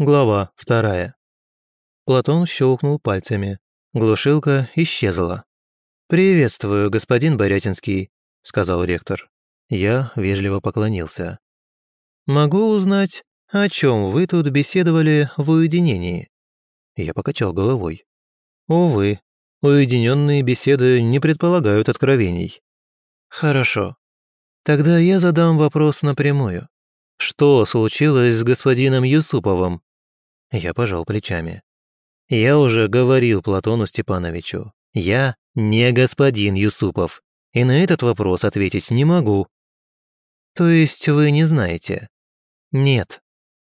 Глава вторая. Платон щелкнул пальцами. Глушилка исчезла. «Приветствую, господин Борятинский», — сказал ректор. Я вежливо поклонился. «Могу узнать, о чем вы тут беседовали в уединении?» Я покачал головой. «Увы, уединенные беседы не предполагают откровений». «Хорошо. Тогда я задам вопрос напрямую. Что случилось с господином Юсуповым?» Я пожал плечами. Я уже говорил Платону Степановичу. Я не господин Юсупов, и на этот вопрос ответить не могу. То есть вы не знаете? Нет.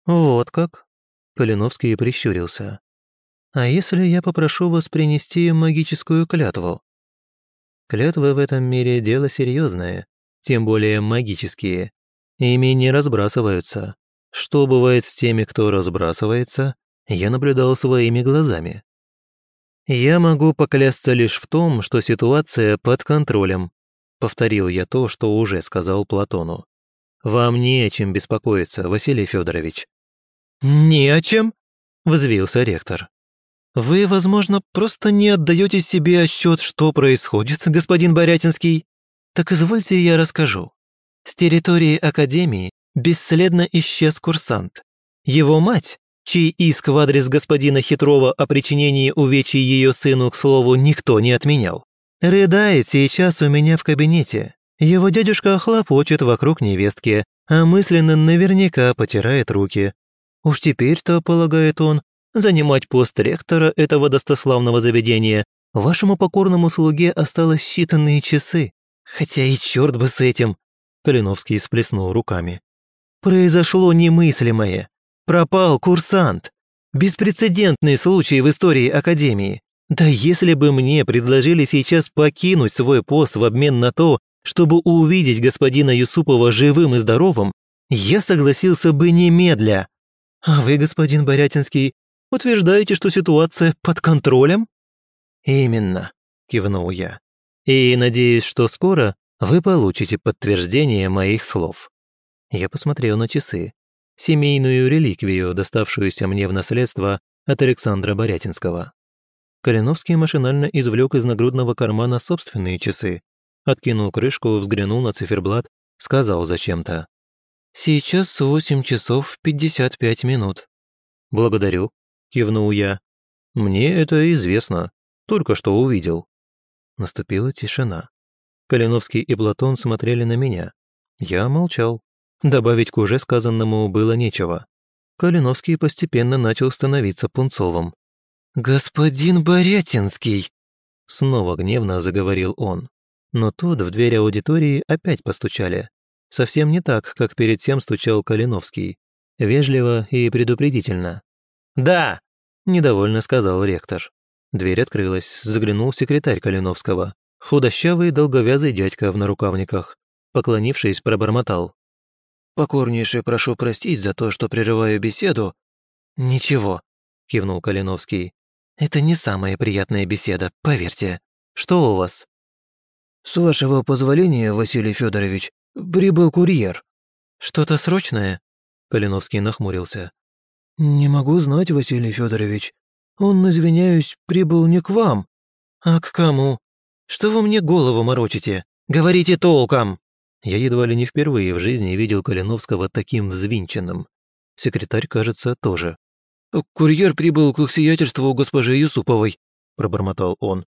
Вот как? Калиновский прищурился. А если я попрошу вас принести магическую клятву? Клятвы в этом мире дело серьезное, тем более магические. Ими не разбрасываются. Что бывает с теми, кто разбрасывается, я наблюдал своими глазами. «Я могу поклясться лишь в том, что ситуация под контролем», повторил я то, что уже сказал Платону. «Вам не о чем беспокоиться, Василий Федорович». «Не о чем?» – взвился ректор. «Вы, возможно, просто не отдаете себе отчет, что происходит, господин Борятинский. Так извольте я расскажу. С территории Академии бесследно исчез курсант. Его мать, чей иск в адрес господина Хитрова о причинении увечий ее сыну, к слову, никто не отменял, рыдает сейчас у меня в кабинете. Его дядюшка хлопочет вокруг невестки, а мысленно наверняка потирает руки. Уж теперь-то, полагает он, занимать пост ректора этого достославного заведения вашему покорному слуге осталось считанные часы. Хотя и черт бы с этим!» Калиновский сплеснул руками. Произошло немыслимое. Пропал курсант. Беспрецедентный случай в истории Академии. Да если бы мне предложили сейчас покинуть свой пост в обмен на то, чтобы увидеть господина Юсупова живым и здоровым, я согласился бы немедля. А вы, господин Борятинский, утверждаете, что ситуация под контролем? Именно, кивнул я. И надеюсь, что скоро вы получите подтверждение моих слов. Я посмотрел на часы. Семейную реликвию, доставшуюся мне в наследство от Александра Борятинского. Калиновский машинально извлек из нагрудного кармана собственные часы, откинул крышку, взглянул на циферблат, сказал зачем-то. «Сейчас восемь часов пятьдесят пять минут». «Благодарю», — кивнул я. «Мне это известно, только что увидел». Наступила тишина. Калиновский и Платон смотрели на меня. Я молчал. Добавить к уже сказанному было нечего. Калиновский постепенно начал становиться пунцовым. «Господин Борятинский!» Снова гневно заговорил он. Но тут в дверь аудитории опять постучали. Совсем не так, как перед тем стучал Калиновский. Вежливо и предупредительно. «Да!» – недовольно сказал ректор. Дверь открылась, заглянул секретарь Калиновского. Худощавый долговязый дядька в нарукавниках. Поклонившись, пробормотал. Покорнейше прошу простить за то, что прерываю беседу». «Ничего», — кивнул Калиновский. «Это не самая приятная беседа, поверьте. Что у вас?» «С вашего позволения, Василий Федорович, прибыл курьер». «Что-то срочное?» Калиновский нахмурился. «Не могу знать, Василий Федорович. Он, извиняюсь, прибыл не к вам». «А к кому? Что вы мне голову морочите? Говорите толком!» Я едва ли не впервые в жизни видел Калиновского таким взвинченным. Секретарь, кажется, тоже. «Курьер прибыл к их сиятельству госпожи Юсуповой», – пробормотал он.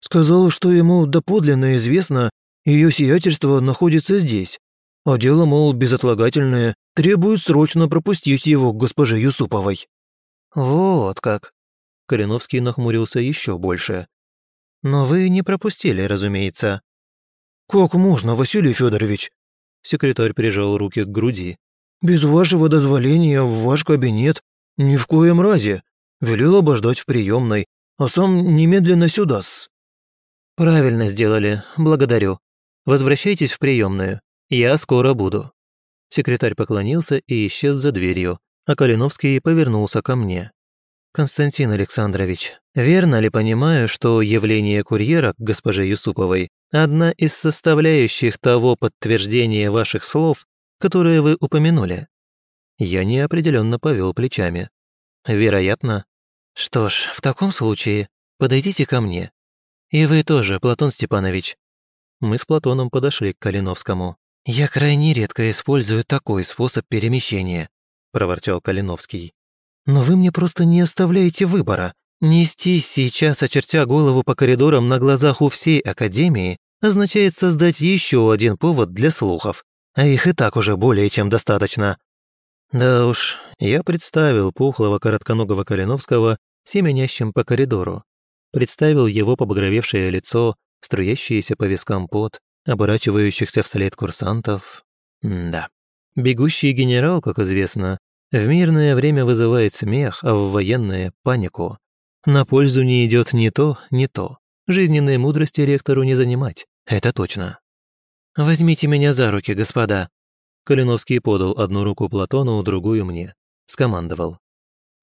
«Сказал, что ему доподлинно известно, ее сиятельство находится здесь, а дело, мол, безотлагательное, требует срочно пропустить его к госпоже Юсуповой». «Вот как!» Калиновский нахмурился еще больше. «Но вы не пропустили, разумеется». «Как можно, Василий Федорович?» Секретарь прижал руки к груди. «Без вашего дозволения в ваш кабинет ни в коем разе. Велел обождать в приемной, а сам немедленно сюда-с». «Правильно сделали, благодарю. Возвращайтесь в приемную. Я скоро буду». Секретарь поклонился и исчез за дверью, а Калиновский повернулся ко мне. «Константин Александрович, верно ли понимаю, что явление курьера к госпоже Юсуповой – одна из составляющих того подтверждения ваших слов, которые вы упомянули?» Я неопределенно повел плечами. Вероятно. Что ж, в таком случае подойдите ко мне. И вы тоже, Платон Степанович. Мы с Платоном подошли к Калиновскому. «Я крайне редко использую такой способ перемещения», – проворчал Калиновский. «Но вы мне просто не оставляете выбора. Нестись сейчас, очертя голову по коридорам на глазах у всей Академии, означает создать еще один повод для слухов, а их и так уже более чем достаточно». Да уж, я представил пухлого коротконогого Калиновского семенящим по коридору. Представил его побагровевшее лицо, струящиеся по вискам пот, оборачивающихся вслед курсантов. М да. Бегущий генерал, как известно, в мирное время вызывает смех, а в военное – панику. На пользу не идет ни то, ни то. Жизненной мудрости ректору не занимать, это точно. «Возьмите меня за руки, господа». Калиновский подал одну руку Платону, другую мне. Скомандовал.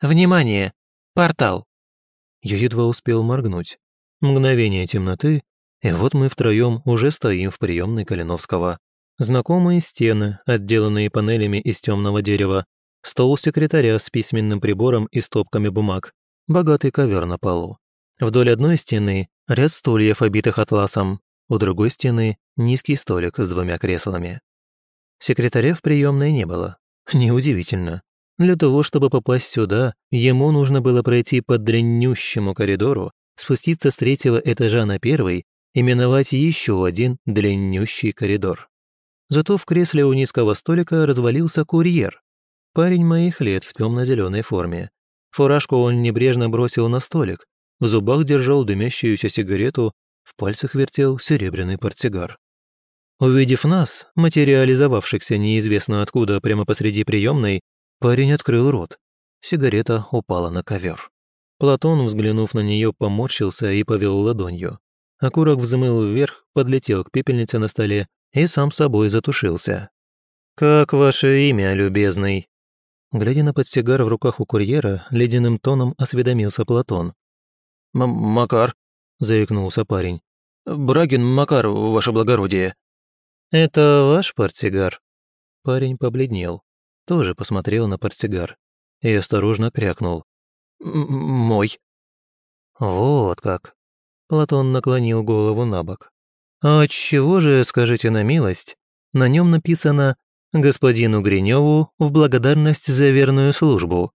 «Внимание! Портал!» Я едва успел моргнуть. Мгновение темноты, и вот мы втроем уже стоим в приемной Калиновского. Знакомые стены, отделанные панелями из темного дерева, стол секретаря с письменным прибором и стопками бумаг, богатый ковер на полу. Вдоль одной стены ряд стульев, обитых атласом, у другой стены низкий столик с двумя креслами. Секретаря в приемной не было. Неудивительно. Для того, чтобы попасть сюда, ему нужно было пройти по длиннющему коридору, спуститься с третьего этажа на первый именовать еще один длиннющий коридор. Зато в кресле у низкого столика развалился курьер. Парень моих лет в темно-зеленой форме. Фуражку он небрежно бросил на столик, в зубах держал дымящуюся сигарету, в пальцах вертел серебряный портсигар. Увидев нас, материализовавшихся неизвестно откуда прямо посреди приемной, парень открыл рот. Сигарета упала на ковер. Платон, взглянув на нее, поморщился и повел ладонью. Окурок взмыл вверх, подлетел к пепельнице на столе и сам собой затушился. «Как ваше имя, любезный?» Глядя на подсигар в руках у курьера, ледяным тоном осведомился Платон. «Макар», — заикнулся парень. «Брагин Макар, ваше благородие». «Это ваш портсигар?» Парень побледнел, тоже посмотрел на портсигар и осторожно крякнул. «Мой». «Вот как. Платон наклонил голову на бок. «А чего же, скажите на милость, на нем написано «Господину Гриневу в благодарность за верную службу».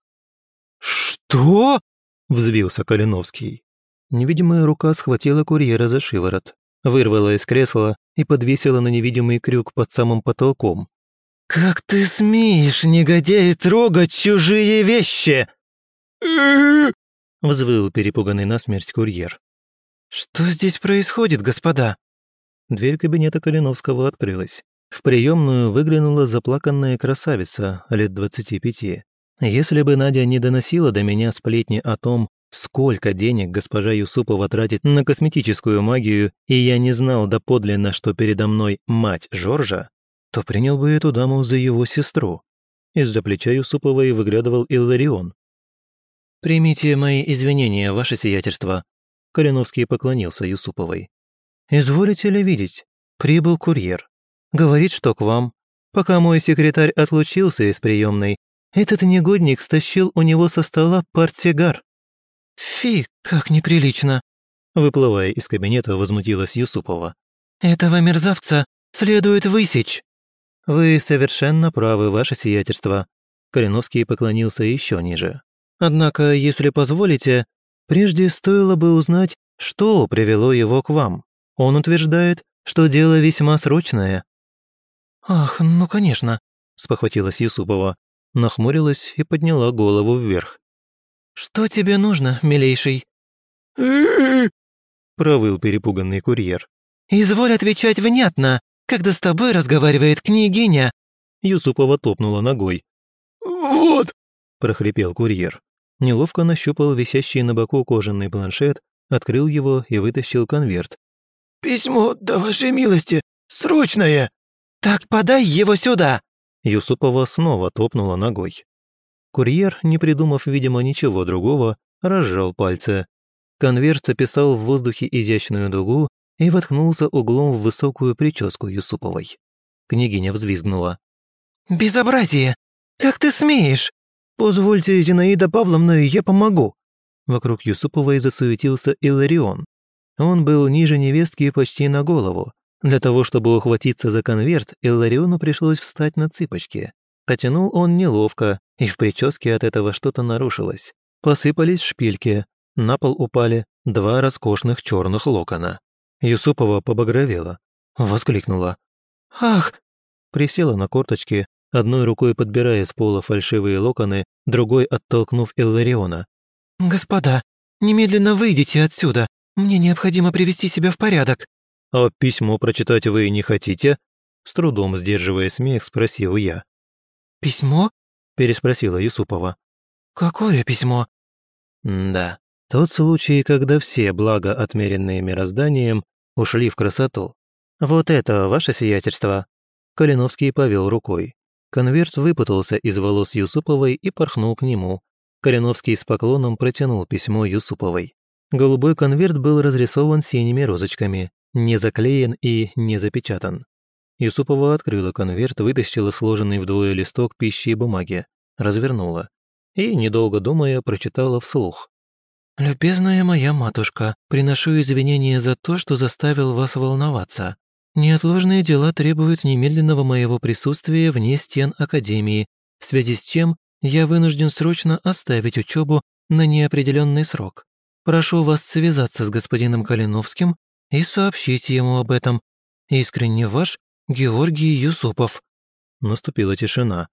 «Что?» – взвился Калиновский. Невидимая рука схватила курьера за шиворот, вырвала из кресла и подвесила на невидимый крюк под самым потолком. «Как ты смеешь, негодяй, трогать чужие вещи?» взвыл перепуганный насмерть курьер. «Что здесь происходит, господа?» Дверь кабинета Калиновского открылась. В приемную выглянула заплаканная красавица лет двадцати пяти. Если бы Надя не доносила до меня сплетни о том, сколько денег госпожа Юсупова тратит на косметическую магию, и я не знал доподлинно, что передо мной мать Жоржа, то принял бы эту даму за его сестру. Из-за плеча Юсуповой выглядывал Илларион. «Примите мои извинения, ваше сиятельство», Калиновский поклонился Юсуповой. «Изволите ли видеть? Прибыл курьер. Говорит, что к вам. Пока мой секретарь отлучился из приемной, этот негодник стащил у него со стола портсигар». «Фи, как неприлично!» Выплывая из кабинета, возмутилась Юсупова. «Этого мерзавца следует высечь!» «Вы совершенно правы, ваше сиятельство». Калиновский поклонился еще ниже. «Однако, если позволите, Прежде стоило бы узнать, что привело его к вам. Он утверждает, что дело весьма срочное». «Ах, ну конечно», — спохватилась Юсупова, нахмурилась и подняла голову вверх. «Что тебе нужно, милейший?» провыл перепуганный курьер. «Изволь отвечать внятно, когда с тобой разговаривает княгиня!» Юсупова топнула ногой. «Вот!» – прохрипел курьер неловко нащупал висящий на боку кожаный планшет, открыл его и вытащил конверт. «Письмо, да вашей милости, срочное!» «Так подай его сюда!» Юсупова снова топнула ногой. Курьер, не придумав, видимо, ничего другого, разжал пальцы. Конверт описал в воздухе изящную дугу и воткнулся углом в высокую прическу Юсуповой. Княгиня взвизгнула. «Безобразие! Как ты смеешь? «Позвольте, Зинаида Павловна, я помогу!» Вокруг Юсуповой засуетился Иларион. Он был ниже невестки почти на голову. Для того, чтобы ухватиться за конверт, Иллариону пришлось встать на цыпочки. Потянул он неловко, и в прическе от этого что-то нарушилось. Посыпались шпильки, на пол упали два роскошных черных локона. Юсупова побагровела, воскликнула. «Ах!» Присела на корточки, одной рукой подбирая с пола фальшивые локоны, другой оттолкнув Иллариона. «Господа, немедленно выйдите отсюда! Мне необходимо привести себя в порядок!» «А письмо прочитать вы не хотите?» С трудом сдерживая смех, спросил я. «Письмо?» – переспросила Юсупова. «Какое письмо?» «Да, тот случай, когда все блага, отмеренные мирозданием, ушли в красоту. Вот это ваше сиятельство!» Калиновский повел рукой. Конверт выпутался из волос Юсуповой и порхнул к нему. Калиновский с поклоном протянул письмо Юсуповой. Голубой конверт был разрисован синими розочками, не заклеен и не запечатан. Юсупова открыла конверт, вытащила сложенный вдвое листок пищи и бумаги, развернула и, недолго думая, прочитала вслух. «Любезная моя матушка, приношу извинения за то, что заставил вас волноваться. Неотложные дела требуют немедленного моего присутствия вне стен Академии, в связи с чем я вынужден срочно оставить учебу на неопределенный срок. Прошу вас связаться с господином Калиновским и сообщите ему об этом. Искренне ваш Георгий Юсупов». Наступила тишина.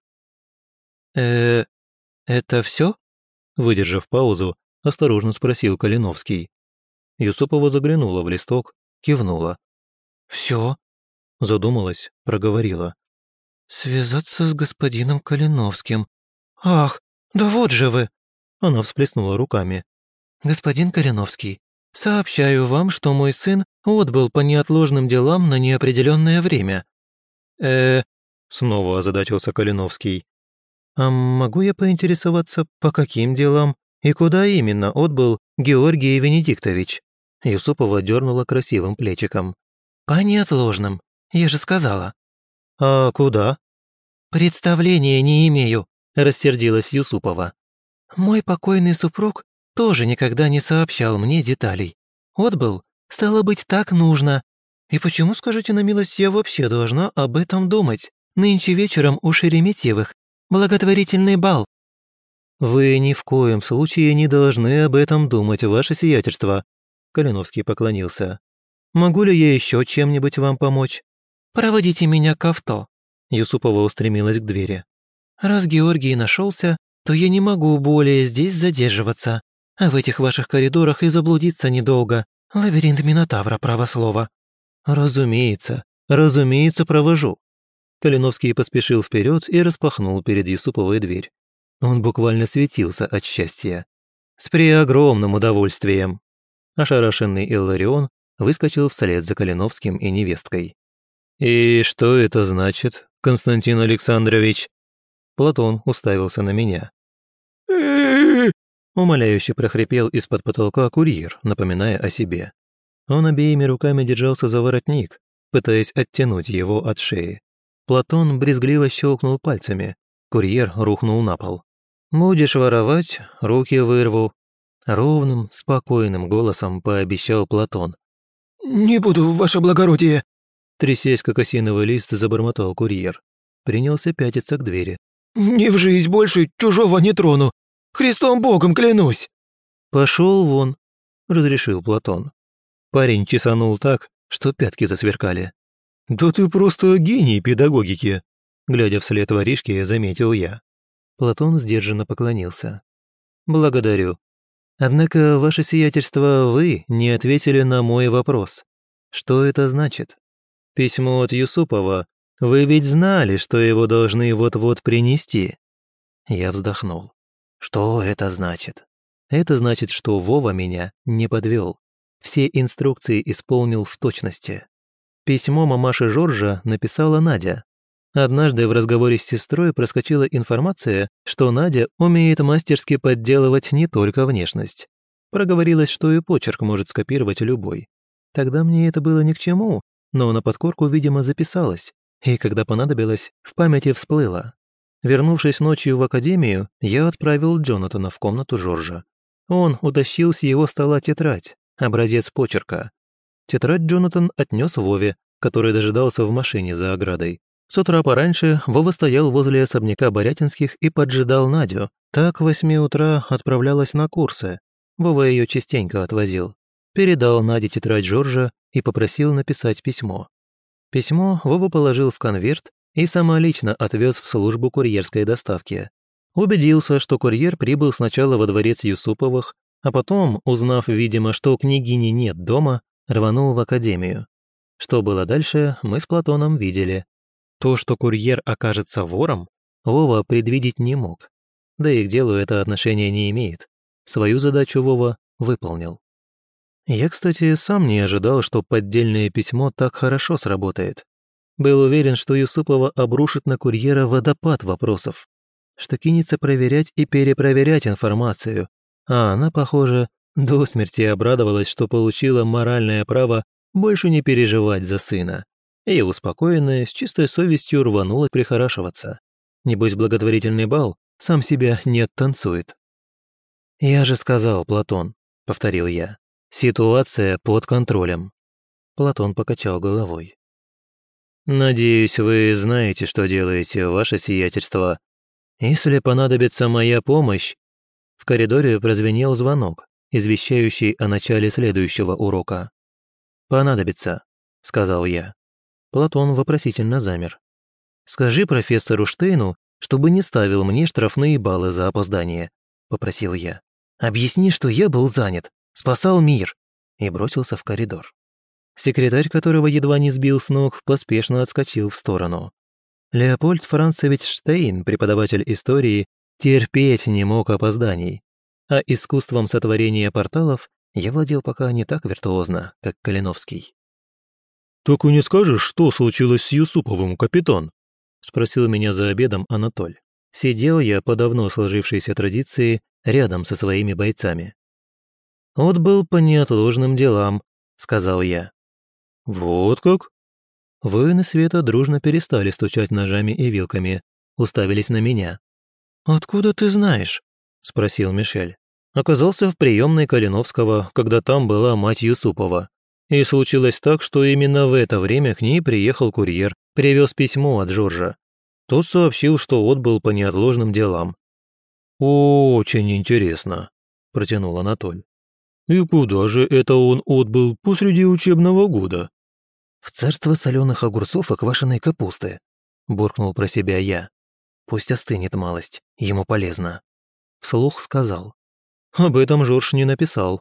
э это все? Выдержав паузу, осторожно спросил Калиновский. Юсупова заглянула в листок, кивнула. Все? Задумалась, проговорила. «Связаться с господином Калиновским. Ах, да вот же вы!» Она всплеснула руками. «Господин Калиновский, сообщаю вам, что мой сын отбыл по неотложным делам на неопределенное время». «Э...» — снова озадачился Калиновский. «А могу я поинтересоваться, по каким делам и куда именно отбыл Георгий Венедиктович?» Юсупова дернула красивым плечиком. «По неотложным, я же сказала». «А куда?» «Представления не имею», – рассердилась Юсупова. «Мой покойный супруг тоже никогда не сообщал мне деталей. Отбыл, стало быть, так нужно. И почему, скажите на милость, я вообще должна об этом думать? Нынче вечером у Шереметьевых благотворительный бал». «Вы ни в коем случае не должны об этом думать, ваше сиятельство», Калиновский поклонился. «Могу ли я еще чем-нибудь вам помочь?» «Проводите меня к авто». Юсупова устремилась к двери. «Раз Георгий нашелся, то я не могу более здесь задерживаться. А в этих ваших коридорах и заблудиться недолго. Лабиринт Минотавра, право слово». «Разумеется, разумеется, провожу». Калиновский поспешил вперед и распахнул перед Юсуповой дверь. Он буквально светился от счастья. С преогромным удовольствием. Ошарашенный Илларион выскочил вслед за Калиновским и невесткой. «И что это значит, Константин Александрович?» Платон уставился на меня. Умоляюще прохрипел из-под потолка курьер, напоминая о себе. Он обеими руками держался за воротник, пытаясь оттянуть его от шеи. Платон брезгливо щелкнул пальцами. Курьер рухнул на пол. «Будешь воровать, руки вырву». Ровным, спокойным голосом пообещал Платон. «Не буду, ваше благородие!» Трясясь, как осиновый лист, забормотал курьер. Принялся пятиться к двери. «Ни в жизнь больше чужого не трону! Христом Богом клянусь!» «Пошел вон!» — разрешил Платон. Парень чесанул так, что пятки засверкали. «Да ты просто гений педагогики!» Глядя вслед воришке, заметил я. Платон сдержанно поклонился. «Благодарю. Однако, ваше сиятельство, вы не ответили на мой вопрос. Что это значит? Письмо от Юсупова. Вы ведь знали, что его должны вот-вот принести?» Я вздохнул. «Что это значит?» «Это значит, что Вова меня не подвел. Все инструкции исполнил в точности. Письмо мамаши Жоржа написала Надя. Однажды в разговоре с сестрой проскочила информация, что Надя умеет мастерски подделывать не только внешность. Проговорилось, что и почерк может скопировать любой. Тогда мне это было ни к чему, но на подкорку, видимо, записалось, и когда понадобилось, в памяти всплыло. Вернувшись ночью в академию, я отправил Джонатана в комнату Жоржа. Он утащил с его стола тетрадь, образец почерка. Тетрадь Джонатан отнес Вове, который дожидался в машине за оградой. С утра пораньше Вова стоял возле особняка Борятинских и поджидал Надю. Так в восьми утра отправлялась на курсы. Вова ее частенько отвозил. Передал Наде тетрадь Жоржа и попросил написать письмо. Письмо Вова положил в конверт и самолично отвез в службу курьерской доставки. Убедился, что курьер прибыл сначала во дворец Юсуповых, а потом, узнав, видимо, что княгини нет дома, рванул в академию. Что было дальше, мы с Платоном видели. То, что курьер окажется вором, Вова предвидеть не мог. Да и к делу это отношение не имеет. Свою задачу Вова выполнил. Я, кстати, сам не ожидал, что поддельное письмо так хорошо сработает. Был уверен, что Юсупова обрушит на курьера водопад вопросов, что кинется проверять и перепроверять информацию, а она, похоже, до смерти обрадовалась, что получила моральное право больше не переживать за сына. И, успокоенная, с чистой совестью рванула прихорашиваться. Небось, благотворительный бал сам себя не оттанцует. «Я же сказал, Платон», — повторил я, — «ситуация под контролем». Платон покачал головой. «Надеюсь, вы знаете, что делаете, ваше сиятельство. Если понадобится моя помощь...» В коридоре прозвенел звонок, извещающий о начале следующего урока. «Понадобится», — сказал я. Платон вопросительно замер. «Скажи профессору Штейну, чтобы не ставил мне штрафные баллы за опоздание», — попросил я. «Объясни, что я был занят, спасал мир», и бросился в коридор. Секретарь, которого едва не сбил с ног, поспешно отскочил в сторону. Леопольд Францевич Штейн, преподаватель истории, терпеть не мог опозданий, а искусством сотворения порталов я владел пока не так виртуозно, как Калиновский. «Так и не скажешь, что случилось с Юсуповым, капитан?» — спросил меня за обедом Анатоль. Сидел я по давно сложившейся традиции рядом со своими бойцами. «Отбыл по неотложным делам», — сказал я. «Вот как?» Воины света дружно перестали стучать ножами и вилками, уставились на меня. «Откуда ты знаешь?» – спросил Мишель. Оказался в приемной Калиновского, когда там была мать Юсупова. И случилось так, что именно в это время к ней приехал курьер, привез письмо от Жоржа. Тот сообщил, что отбыл по неотложным делам. «Очень интересно», – протянул Анатоль. «И куда же это он отбыл посреди учебного года?» «В царство соленых огурцов и квашеной капусты», – буркнул про себя я. «Пусть остынет малость, ему полезно». Вслух сказал. Об этом Жорж не написал.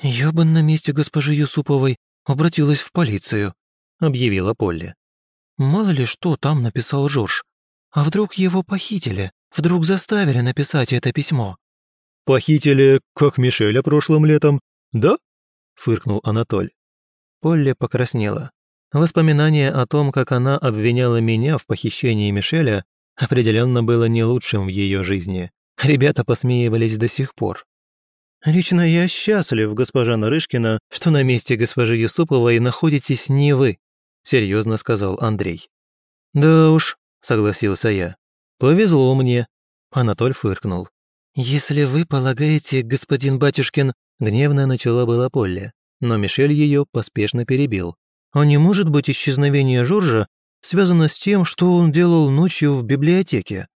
«Я бы на месте госпожи Юсуповой обратилась в полицию», – объявила Полли. «Мало ли что там написал Жорж. А вдруг его похитили? Вдруг заставили написать это письмо?» «Похитили, как Мишеля прошлым летом, да?» – фыркнул Анатоль. Полли покраснела. Воспоминание о том, как она обвиняла меня в похищении Мишеля, определенно было не лучшим в ее жизни. Ребята посмеивались до сих пор. «Лично я счастлив, госпожа Нарышкина, что на месте госпожи Юсуповой находитесь не вы», серьезно сказал Андрей. «Да уж», согласился я. «Повезло мне», Анатоль фыркнул. «Если вы полагаете, господин Батюшкин...» Гневно начала была Полли но Мишель ее поспешно перебил. А не может быть исчезновение Жоржа связано с тем, что он делал ночью в библиотеке?